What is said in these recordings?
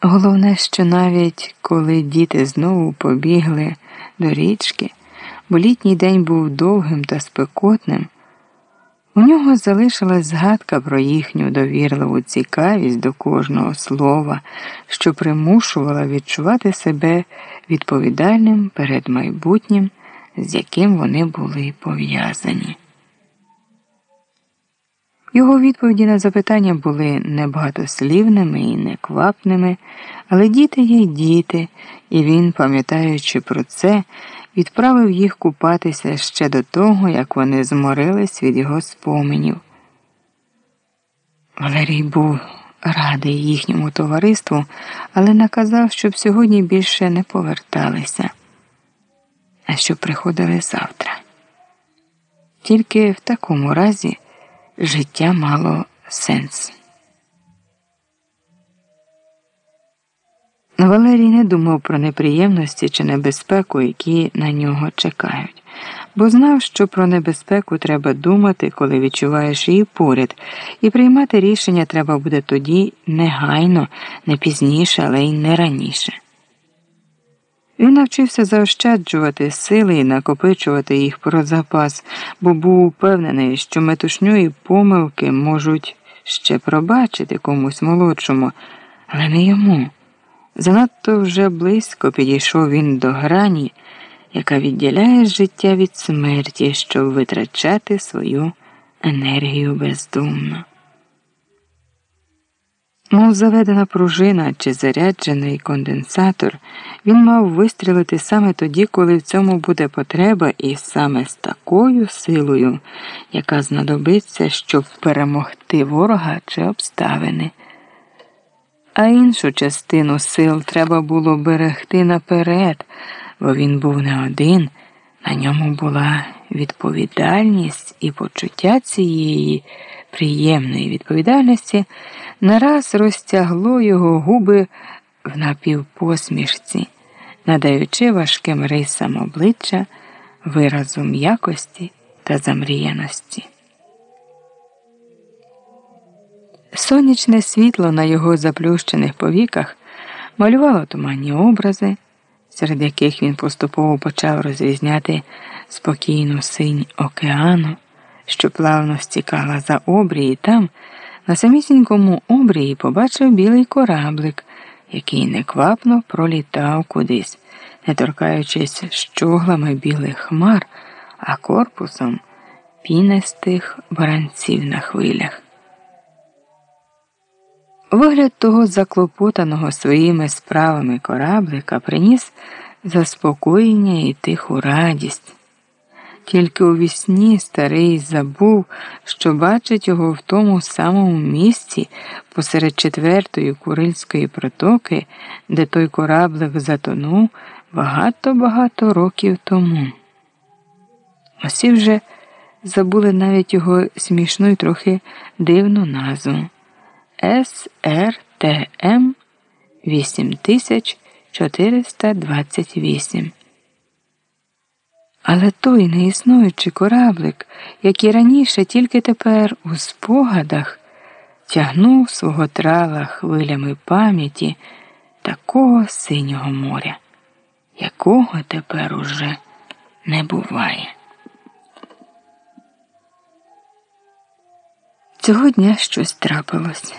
Головне, що навіть коли діти знову побігли до річки, бо літній день був довгим та спекотним, у нього залишилась згадка про їхню довірливу цікавість до кожного слова, що примушувала відчувати себе відповідальним перед майбутнім, з яким вони були пов'язані. Його відповіді на запитання були небагатослівними і неквапними, але діти є діти, і він, пам'ятаючи про це, відправив їх купатися ще до того, як вони зморились від його споменів. Валерій був радий їхньому товариству, але наказав, щоб сьогодні більше не поверталися, а щоб приходили завтра. Тільки в такому разі життя мало сенс. Валерій не думав про неприємності чи небезпеку, які на нього чекають, бо знав, що про небезпеку треба думати, коли відчуваєш її поряд, і приймати рішення треба буде тоді негайно, не пізніше, але й не раніше. Він навчився заощаджувати сили і накопичувати їх про запас, бо був упевнений, що метушню і помилки можуть ще пробачити комусь молодшому, але не йому. Занадто вже близько підійшов він до грані, яка відділяє життя від смерті, щоб витрачати свою енергію бездумно. Мов заведена пружина чи заряджений конденсатор, він мав вистрілити саме тоді, коли в цьому буде потреба, і саме з такою силою, яка знадобиться, щоб перемогти ворога чи обставини. А іншу частину сил треба було берегти наперед, бо він був не один, на ньому була відповідальність і почуття цієї приємної відповідальності нараз розтягло його губи в напівпосмішці, надаючи важким рисам обличчя виразу м'якості та замріяності. Сонячне світло на його заплющених повіках малювало туманні образи, серед яких він поступово почав розрізняти спокійну синь океану, що плавно стікала за обрії, там, на самісінькому обрії, побачив білий кораблик, який неквапно пролітав кудись, не торкаючись щоглами білих хмар, а корпусом пінистих баранців на хвилях. Вигляд того заклопотаного своїми справами кораблика приніс заспокоєння і тиху радість. Тільки у вісні старий забув, що бачить його в тому самому місці посеред четвертої Курильської протоки, де той кораблик затонув багато-багато років тому. Усі вже забули навіть його смішну й трохи дивну назву. СРТМ 8428. Але той неіснуючий кораблик, як і раніше, тільки тепер у спогадах тягнув свого трала хвилями пам'яті такого синього моря, якого тепер уже не буває. Цього дня щось трапилось.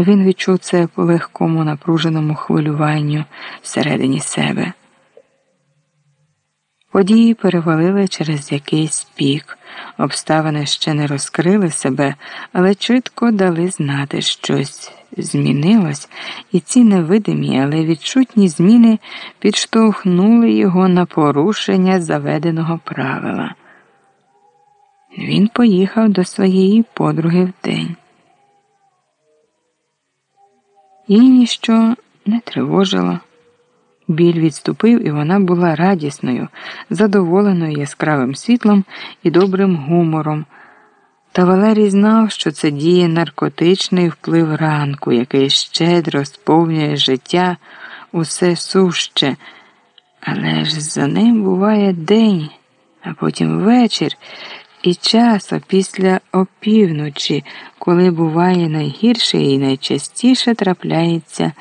Він відчув це по легкому напруженому хвилюванню всередині себе. Події перевалили через якийсь пік, обставини ще не розкрили себе, але чітко дали знати, щось змінилось, і ці невидимі, але відчутні зміни підштовхнули його на порушення заведеного правила. Він поїхав до своєї подруги вдень. Її ніщо не тривожило. Біль відступив, і вона була радісною, задоволеною яскравим світлом і добрим гумором. Та Валерій знав, що це діє наркотичний вплив ранку, який щедро сповнює життя усе суще, але ж за ним буває день, а потім вечір І часто після опівночі, коли буває найгірше і найчастіше трапляється